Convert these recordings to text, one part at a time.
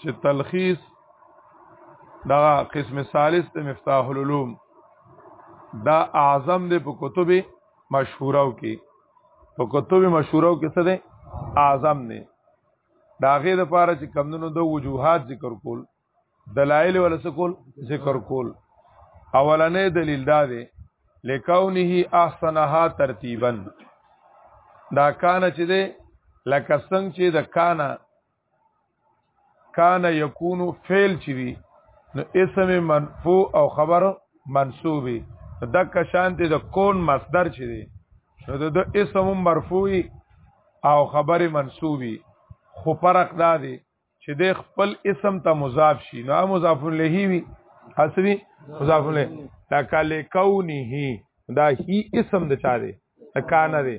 چې تلخیص دا قسم ثالث ته مفتاح العلوم دا اعظم دی په کتب مشهورو کې په کتب مشهورو کې څه دی اعظم دی دا غي د پاره چې کمونو د وجوهات ذکر کول دلایل ول سکول ذکر کول اولنې دلیل دا دی لکونه احسنها ترتیبا دا کان چې دی لکه څنګه چې د کانا کان یکون فعل چي وي نو اسم منفوع او خبر منصوب دک شانته د کون مصدر چي دي نو د اسم مرفوع او خبر منصوبي خو فرق دا دی چې د خپل اسم ته مضاف شي نو مضاف له وی حسبي مضاف له تکل کونه دا هی اسم د چا دی کان دی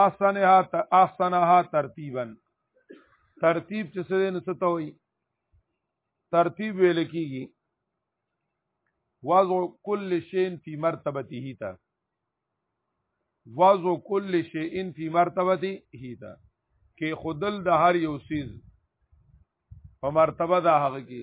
احسنها احسنها ترتیبا ترتیب چې څه نه ستوي ترتیب ویل کیږي وضع كل شيء في مرتبته تا وضع كل شيء في مرتبته تا کې خودل د هر یو سیز په مرتبه دا هغه کې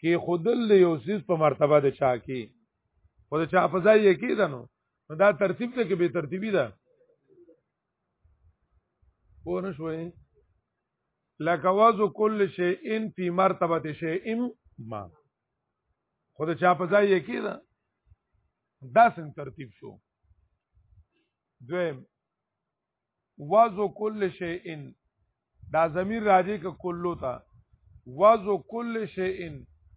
کې خودل د یو سیس په مرتبه د چا کې خو د چا په ځای یې کې ده نو دا ترتیب ته کې به ترتیبی ده پوه نه شوې لکه وازو کل شی ان فی مرتبه شی ام ما خو د چا په ځای یې کې ده دا څنګه ترتیب شو دویم وازو کل شیء دا ضمیر راځي ک کلو تا وازو کل شیء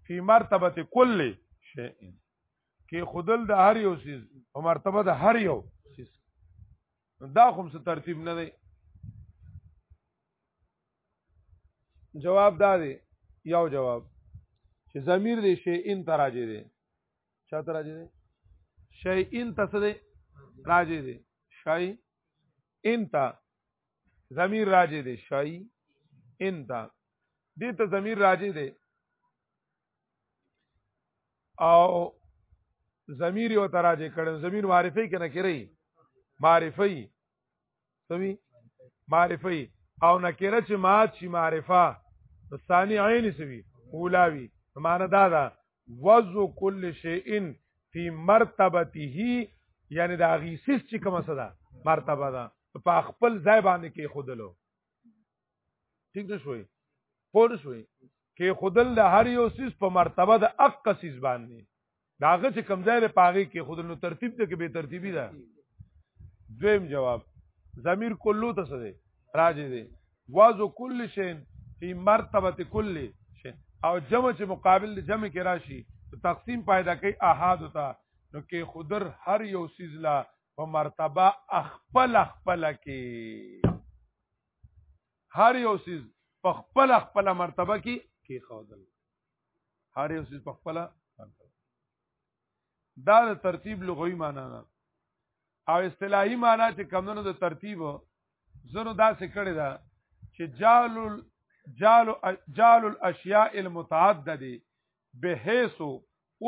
فی مرتبه کل شیء کې خودل د هر یو سیز په مرتبه د هر یو سیز دا کوم څه ترتیب نه دی جواب دا دی یو جواب چې ضمیر دې شی ان تراجه دی چاته راځي دی شای ان ته څه دی راځي دی شای ان ته ضمیر راځي دی شای ان ته دې ته ضمیر راځي دی او ضمیر یو تراجه کړي ضمیر معرفي کنه کړي معرفي سوي معرفه او نکره چې مات شي معرفه ثاني عین سوي اولاوي معنی دا ده وزو کل شیء فی مرتبته یعنی دا غیسس چې کومه صدا مرتبه ده په خپل ځای باندې کې خودلو ټیک نه شوي پوه شوي کې خودل د هر یو سیس په مرتبه د اق سیس باندې داغه چې کمزای له پاغي کې خودل نو ترتیب ته کې به ترتیبی ده دویم جواب ضمیر کلو ته څه دی راځي دی وازو کل شین فی مرتبه کل شین او جمع چې مقابل د جمع کې راشي تقسیم پیدا کوي احاد ته نو کې خودر هر یو سیز لا په مرتبه خپل خپل کې هر یو سیز په خپل خپل مرتبه کې کې خودل هر یو سیز په خپل مرتبه دا د ترتیب لغوي معنی نه او اصطلاحي معنی چې کمونو د ترتیب زنو دا څه کړی دا چې جال جال جال الاشیاء المتعدده بحيث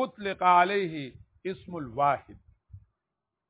اطلق عليه اسم الواحد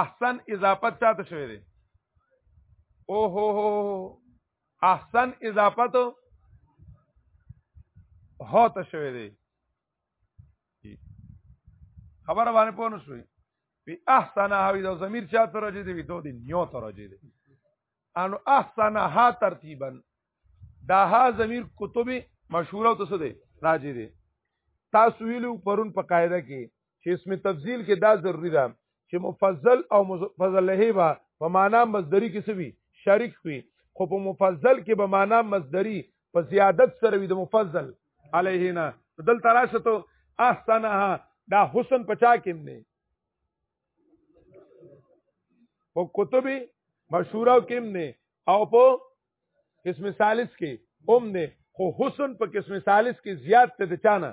احسن اضافت چاته شوی دی او هو هو احسن اضافت هو ته شوی دی خبره باندې پوه نه شوې وی احسن هاوی دا ضمیر چا ته راځي دی دوه دی نیو ته راځي دی انو احسن ها ترتیبا دا ها ضمیر کتب مشهوره ته څه دی راځي دی تاسو ویلو پرون په قاعده کې چې اسم تفضیل کې دا ضروری ده چې مفضل او مفضل له به په معنا مصدری کې سوي شریک وي خو په مفضل کې به معنا مصدری په زیادت سره وي د مفضل علیهنا دل تراشه تو احسنها دا حسن پچا کې نه په کتبی مشهورو کې نه او په قسم ثالث کې هم دی خو حسن په قسم ثالث کې زیات ته د چانه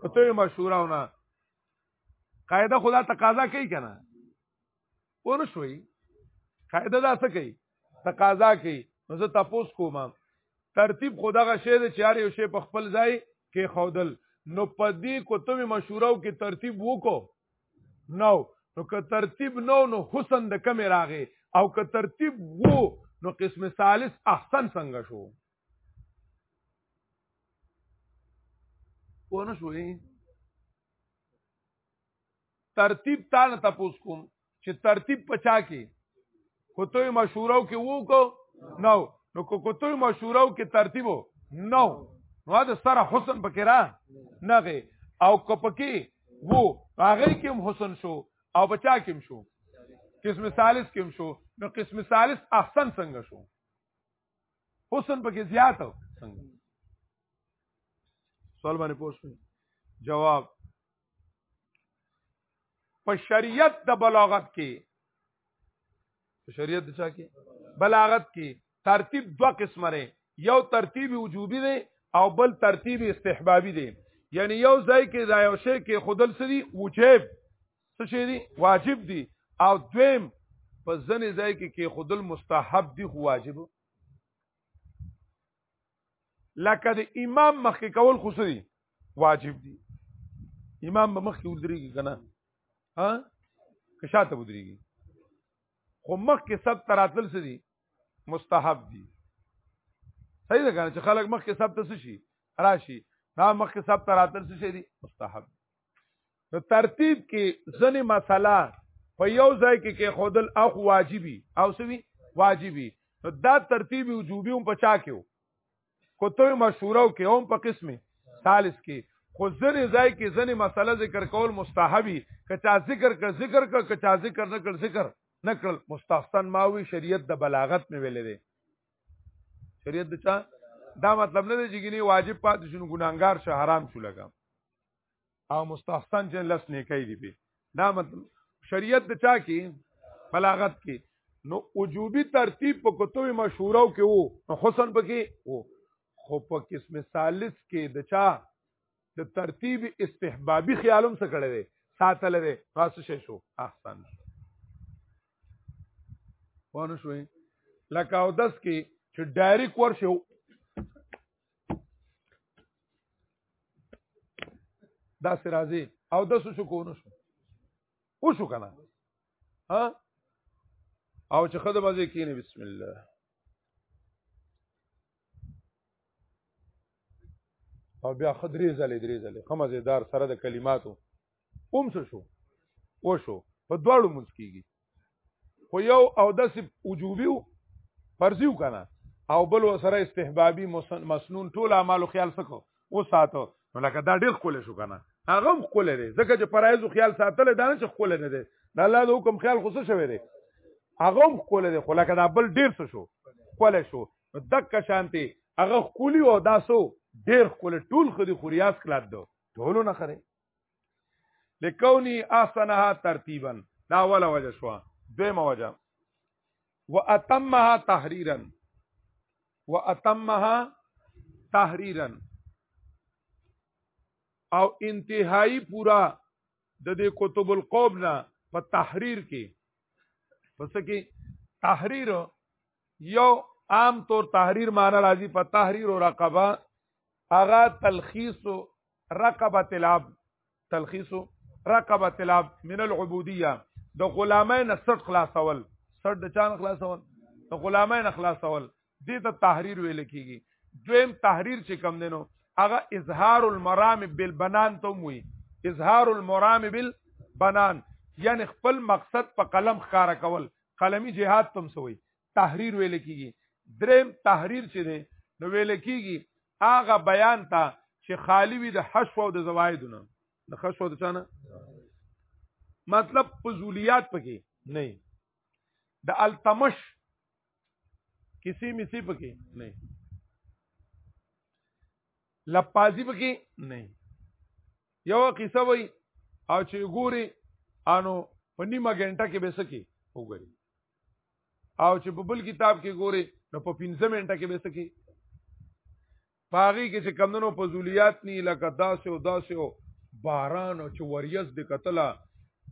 په توې مشوراونه قاعده خدا تقاضا کوي کنه ونه شوي قاعده دا څه کوي تقاضا کوي نو زه تاسو کوم ترتیب خدغه شی د چار یو شی په خپل ځای کې خودل نو پدی کوتمه مشوره او کې ترتیب وکړو نو نو که ترتیب نو نو حسن د کمی راغی او که ترتیب وو نو قسم ثالث احسن څنګه شو ونه شوې ترتیب تانه تاسو کوم چې ترتیب پچا کې کوتوی مشوره کې وو کو نو نو کوتوی مشوره کې ترتیب نو نو دا سره حسن پکې را نه غي او کپکی وو هغه کې هم حسن شو او بچا کې هم شو قسم ثالث کې هم شو نو قسم ثالث احسن څنګه شو حسن پکې زیات څنګه سوال باندې پوښتنه جواب په شریعت د بلاغت کې په شریعت د چا کې بلاغت کې ترتیب دوه قسمه لري یو ترتیب وجوبي دی او بل ترتیب استحبابي دی یعنی یو ځای کې دا یو شی کې خودل سری وجب څه شی دی واجب دی او دویم په ځنې ځای کې کې خودل مستحب دی خو واجب لکه د امام مخکې کول خو سری واجب دي امام به مخکې ودرېږي که نه ها که شاته ودرېږي خو مخکې سب ته راتلل څه دي مستحب دي صحیح ده که نه چې خلک مخکې سب ته څه شي راشي دا مخکې سب ته راتلل څه شي دي مستحب نو ترتیب کې ځنې مسله په یو ځای کې کې خودل اخ واجبي او سوي واجبي نو دا ترتیب وجوبي هم پچا کېو کوته مشوره او کې هم په قسمه ثالث کې خو ځنې ځای کې ځنې مسله ذکر کول مستحبي کچا ذکر ک ذکر ک کچا ذکر نه کړ ذکر نه کړ مستحسن ماوي شریعت د بلاغت مې ویلې دي شریعت د چا دا مطلب نه دی چې ګني واجب پاتې شون ګناګار شه حرام شو لګم او مستحسن چې لس نیکي دي به دا مطلب شریعت د چا کې بلاغت کې نو وجوبي ترتیب په کتب مشهورو کې وو نو حسن پکې وو خو په قسم ثالث کې د چا د ترتیب استحبابي خیالوم څه کړی دی ساتل دی خاص شې شو احسن ونه شوې لکه او دس کې چې ډایرک ورشه دا سرازي او د سوچو کو نه شو او شو کنه ها او چې خدای مزه کینه بسم الله او بیا خدري زلې درې زلې خمزه دار سره د کلماتو اوم څه شو وشو په دواړو مونږ کیږي خو یو او د سب وجوبي فرضیو کنه او بل وسره استحبابي مسنون ټول اعمالو خیال سکو او ساتو نو لکه دا ډیر خول شو کنه هغه هم خول لري ځکه چې پرایزو خیال ساتل دا نه چې خول نه دي د الله د حکم خیال خو څه شوی دی هغه هم خول لري خو لکه دا بل ډیر څه شو خول شو دک شانتي هغه خولی او داسو ډیر خول ټول خو دي خو ریاض کلاد دو ټولو نه خره لکونی احسنها ترتیبا دا اوله وجه شو دویمه وجه واتمها تحریرا واتمها تحریرا او انتهایی پورا د دې کتب القوم نه په تحریر کې پس کې تحریر یو عام طور تحریر معنی راځي په تحریر او رقبه هغه تلخیص رقبت العبد تلخیص رقبت العبد من العبودیه د غلامۍ نه سټ خلاصول سټ د چان خلاصول د غلامۍ نه خلاصول دې ته تحریر ویل کیږي دویم تحریر چې کم دینو هغه اظهار المرام بالبنان ته موي اظهار المرام بالبنان یعنی خپل مقصد په قلم ښکارا کول قلمی جهاد تم سوی تحریر ویل کیږي دریم تحریر چې دی نو ویل کیږي هغه بیان ته چې خالی وي د حشو او د زوایدونه د حشو د چانه مطلب فضولیات پکې نه د التمش کسی مسی پکې نه لپازی پکې نه یو قصه وای او چې ګوري انو په نیمه غنټه کې به سکی وګوري او چې په بل کتاب کې ګوري نو په 15 منټه کې به سکی پاغي کې چې کمندونو فضولیات ني لکه داسې او داسې او باران او چې وریز د قتلا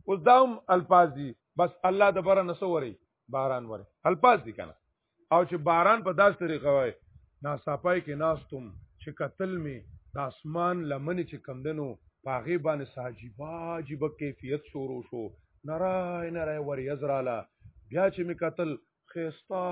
اوس دا هم الفاظ دي بس الله د بره نسوري باران وره الفاظ دي کنه او چې باران په داس طریقه وای ناصافای کې ناستم چې قتل می د اسمان لمن چې کمندونو پاغي باندې ساجيبا جيب کیفیت شروع شو نرای نرای وریز رااله بیا چې می قتل خيستا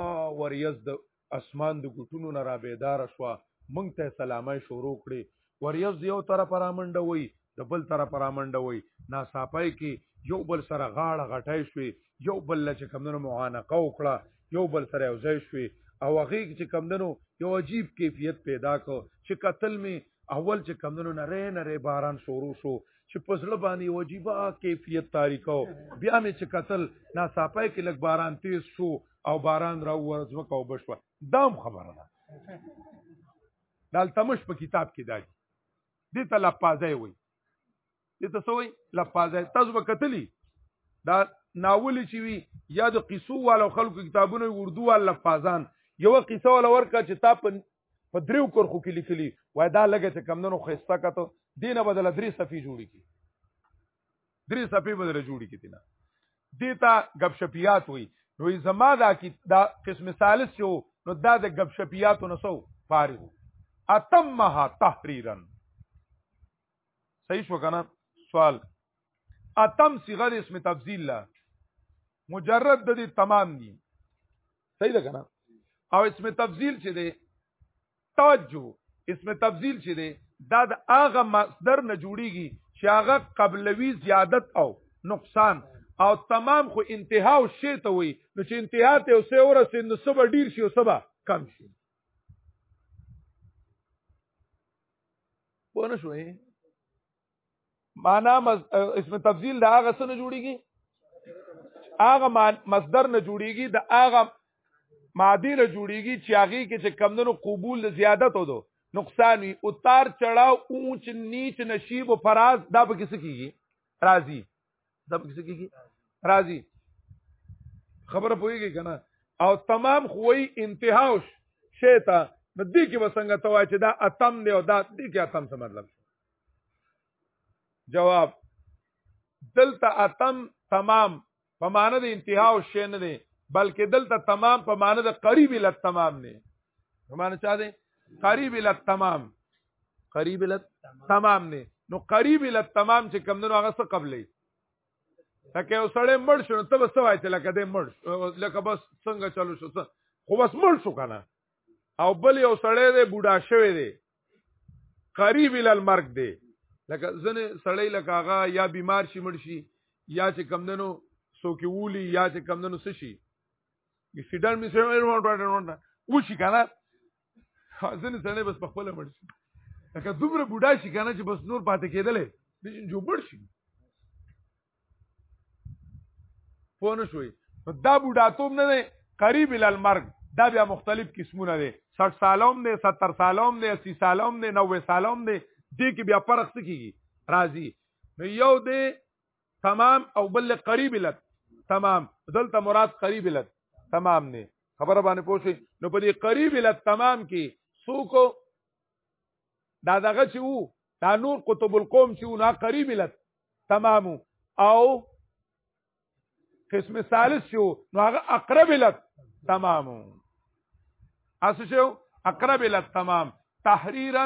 وریز د اسمان د ګټونو نه را بیدار شو مونږ ته سلامای شروع کړي وریز یو طرف را منډه وای د بل طرف را منډه وای ناصافای کې یو بل سره غاړه غټای شوې یو بل لچ کمندونو معانقه وکړه یو بل سره یو ځای شوې او هغه چې کمندونو یو عجیب کیفیت پیدا کو چې قتل می اول چې کمندونو نری نری باران شروع شو چې په زړه باندې وجيبه کیفیت تاریکو بیا مې چې قتل نا صافه کې لګ باران تیز شو او باران را ورځ وکاو بشو دام خبره ده دالتمش په کتاب کې داږي دې ته لپازه وي دې ته سوې لپازه تاسو به قتلی دا ناول چې وی یا د قصو والو خلکو کتابونو اردو وال لپازان یو قصه ول ورکا چې تا په په دریو کرخو کې لیکلي وای دا لګه چې کمندونو خسته کته دینه بدل درې صفې جوړې کی درې صفې بدل جوړې کی دینه دیتا غب شپیات وای نو زما دا کی دا قسم ثالث شو نو دا د غب شپیاتو نسو فارغ اتمها تحریرا صحیح شو کنه سوال اتم صيغه د اسم تفضیل لا مجرد د دې تمام دي صحیح ده کنه او اسم تفضیل چې دی توجه اسم تفضیل چې دی دا د هغه مصدر نه جوړیږي چې هغه قبلوي زیادت او نقصان او تمام خو انتها او شی ته وي نو چې انتها ته او سه ورسې نو سبا ډیر شي او سبا کم شي پونه شوې معنا مز... اسم تفضیل دا هغه سره جوړیږي هغه مصدر نه جوړیږي د هغه ماده نه جوړیږي چې هغه کې چې کمندونو قبول زیادت ودو نقصان وي اتار چړاو اونچ نیچ نشیب و فراز دا په کیسه کیږي راضی دا پکې کېږي راځي خبره پويږي کنه او تمام خوې انتهاوش شیتا نو دې کې وسنګ ته وای چې دا اتم دی او دا دې کې اتم څه مطلب جواب دلته اتم تمام په معنی د انتها او شی نه دی بلکې دلته تمام په معنی د قریب ال تمام نه په معنی چا دی قریب ال تمام قریب ال تمام نه نو قریب ال تمام چې کم دنو هغه څه قبلې لکه یو سړی مړ شو نو ته به څه وایې چې لکه دی مړ لکه بس څنګه چلو شو څه خو بس مړ شو که نه او بل یو سړی دی بوډا شوی دی قریب ال المرګ دی لکه ځنې سړی لکه هغه یا بیمار شي مړ شي یا چې کم دنو څوک وولي یا چې کم دنو څه شي سیډر می سره وشي که نه ځنې سړی بس په خپل مړ شي لکه دومره بوډا شي کنه چې بس نور پاتې کېدلې نشي جو مړ شي پوه نه شوي دا بوډا توم نه دی قریب ال المرګ دا بیا مختلف قسمونه دي 60 سالوم دي 70 سالوم دي 80 سالوم دي 90 سالوم دي دې کې بیا فرق څه کیږي راځي نو یو دی تمام او بل قریب لت تمام دلته مراد قریب لت تمام نه خبر باندې پوښي نو په دې قریب لت تمام کې سوق دا دغه چې وو دا نور قطب القوم چې وو نه قریب لت تمام او قسم ثالث شو نو هغه اقرب لت تمام اس شو اقرب لت تمام تحریرا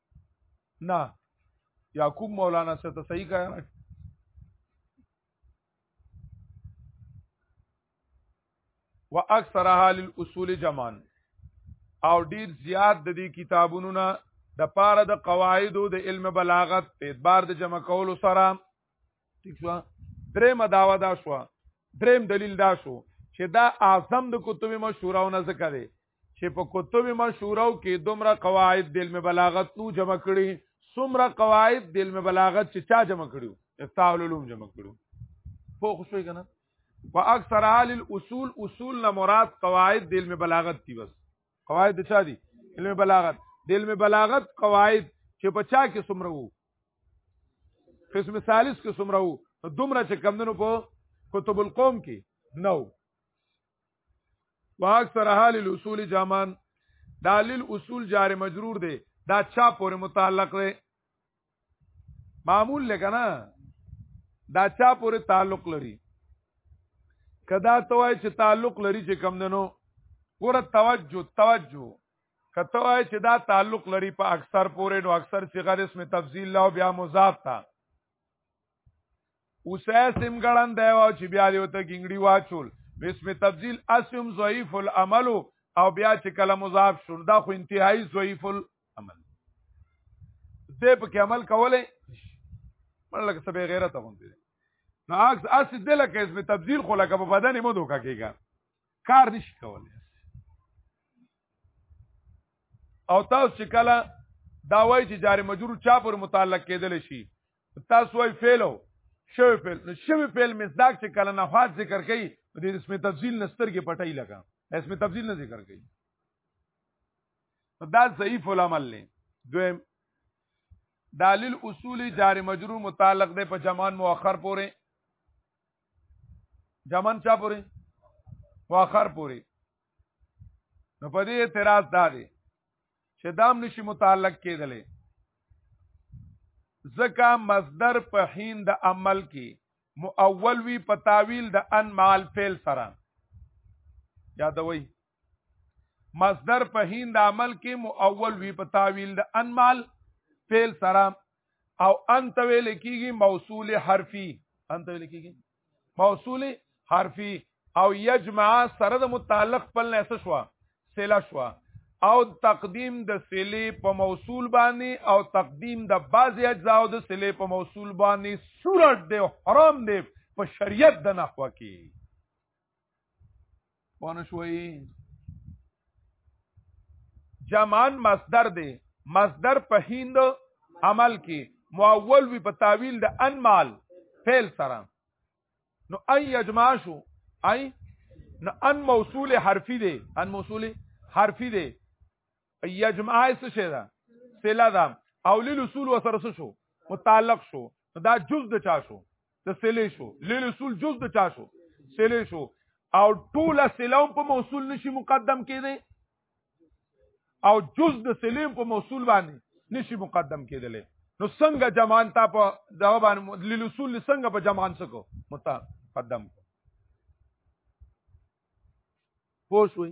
نه یعقوب مولانا سے ته صحیح کہا واکثرها للاصول جمان او ډیر زیات د دې کتابونو نه د پاره د قواعدو د علم بلاغت په اعتبار د جمع کولو سره ٹھیک شو درې مداوا دا شو دریم دلیل دا شو چې دا اعظم د کتب مشهورونه ذکر دی چې په کتب مشهورو کې دومره قواعد د علم بلاغت نو جمع کړي څومره قواعد د علم بلاغت چې چا جمع کړیو افتاح العلوم جمع کړو په خوشوي کنه په اکثر حال الاصول اصول نه مراد قواعد د علم بلاغت دي بس قواعد چا دي علم بلاغت د علم بلاغت قواعد چې په چا کې څومره وو قسم ثالث کې څومره وو دومره چې کمندونو په کتب القوم کې نو واکثر حال الاصول جامان دالیل اصول جار مجرور دی دا چا پورې متعلق دی معمول لګنا دا چا پورې تعلق لري کدا توای چې تعلق لري چې کم دنو ګوره توجه توجه کته وای چې دا تعلق لري په اکثر پورې نو اکثر صيغه اسم تفضیل لا بیا مضاف تا اوسه سم ګړن دی او چې بیا دی وته ګنګړي واچول بسم تبذیل اسم ضعیف العمل او بیا چې کله مضاف شول دا خو انتهایی ضعیف العمل دې په کې عمل کولای مړلک سبه غیرت غوندي نو عکس اس دې لکه اسم تبذیل خو لکه په بدن مو دوکا کېږي کار نشي کولای او تاسو چې کله دا وایي چې جار مجرور چا پر متعلق کېدل شي تاسو وای فعلو شوی فعل نو شوی فعل مصداق چې کله نه خاص ذکر کوي د اسم تفضیل نستر کې پټای لگا اسم تفضیل نه ذکر کوي دا ضعیف العمل نه دویم دلیل اصول جار مجرور متعلق ده په جمان مؤخر پورې جمان چا پورې مؤخر پورې نو په دې اعتراض دا دی چې دام نشي متعلق کېدلې ځکه مصدر په حین د عمل کې مؤول وی په تاویل د ان مال فعل سره یادوي مصدر په حین د عمل کې مؤول وی په تاویل د ان مال فعل سره او انت ویل کېږي موصول حرفي انت ویل کېږي موصول حرفي او یجمع سره د متعلق په لنسه شو سلا شو او تقدیم د سلی په موصول باندې او تقدیم د بعض اجزا او د سلی په موصول باندې صورت دی حرام دی په شریعت د نحوه کې پونه شوي جمعان مصدر دی مصدر په هند عمل کې مؤول وی په تعویل د انمال فعل سره نو اي يجمع شو اي نو ان موصول حرفي دی ان موصول حرفي دی یجمع څه شي دا سلا دا او لیل اصول وسره څه شو متعلق شو دا جز د چا شو د سلې شو لیل اصول جز د چا شو سلې شو او ټول سلام په موصول نشي مقدم کېدی او جز د سلیم په موصول باندې نشي مقدم کېدلی نو څنګه جمان تا په دا باندې لیل اصول څنګه په جمان سکو متقدم پوه شوئ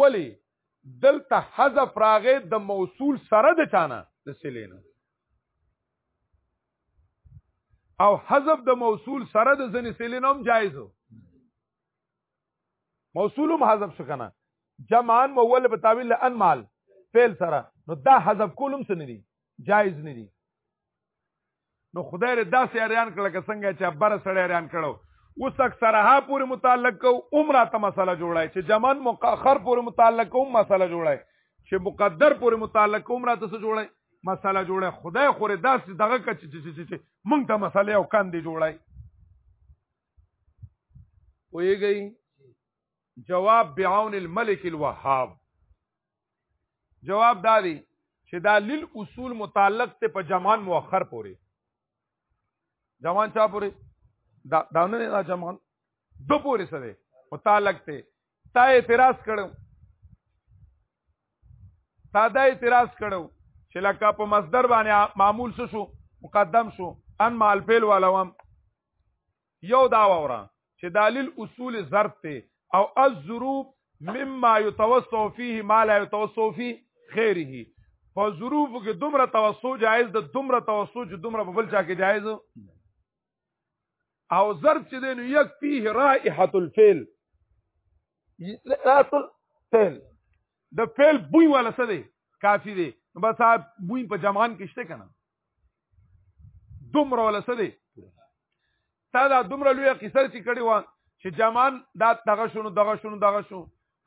ولی دلته حذف راغې د موصول سره د چانه د سلې نه او حذف د موصول سره د ځنې سلې نه هم جایز وو موصول هم حذف شو کنه جمعان مول په تعویل ان مال فعل سره نو دا حذف کولم څه نه دي جایز نه دي نو خدای له داسې اریان کړه که څنګه چې بر سړی اریان کړو اوس اکثره ها پورې متعلق کو عمره ته مسله جوړای چې جمن مؤخر پورې متعلق کوم مسله جوړای چې مقدر پورې متعلق کوم را ته څه جوړای مسله جوړای خدای خورې داسې دغه کچ چې چې مونږ ته مسله او کاندې جوړای ویږي جواب بعون الملک الوهاب جواب دا دی چې دا لیل اصول متعلق ته په جمان مؤخر پوري جمان چا پوري دا دا نه دا جمان دو پوري سره متعلق ته تا اعتراض کړو تا دا اعتراض کړو چې لکه په مصدر باندې معمول شو مقدم شو ان مال فعل ولوم یو دا وره چې دلیل اصول ضرب ته او الظروف مما يتوسع فيه ما لا يتوسع فيه خيره په ظروف کې دومره توسع جایز ده دومره توسع چې دومره په بل چا کې جایز او ضرب چې دین یک فيه رائحه الفعل رائحه الفعل د فعل بوی ولا څه دی کافی دی بس بوی په جمعان کې شته کنه دومره ولا څه دی تا دا دومره لوی قصه چې کړی و چې جمان دا دغه شونو دغه شونو دغه شو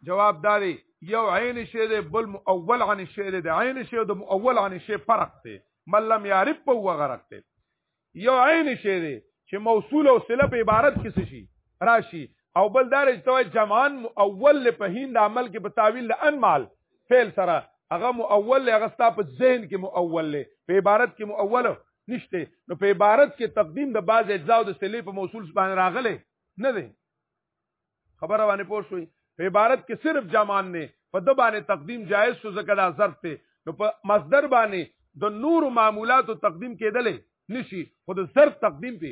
جواب داري یو عین شی دی بل مؤول عن شی دی د عین شی او د مؤول عن شی فرق دی من لم یعرف په وغرق دی یو عین شی دی چې موصول او صله په عبارت کې شي راشي او بل دار استوي جمعان مؤول له په هند عمل کې په تعویل له انمال فعل سره هغه مؤول له هغه ستا په ذهن کې مؤول له په عبارت کې مؤول نشته نو په عبارت کې تقدیم د بعض اجزا او د سلی په موصول باندې راغله نه دی خبره باندې پوه شوي په عبارت کې صرف جمعان نه په د باندې تقدیم جایز شو ځکه دا ظرف ته نو په مصدر باندې د نور معمولات تقدیم کېدلې نشي خو د ظرف تقدیم په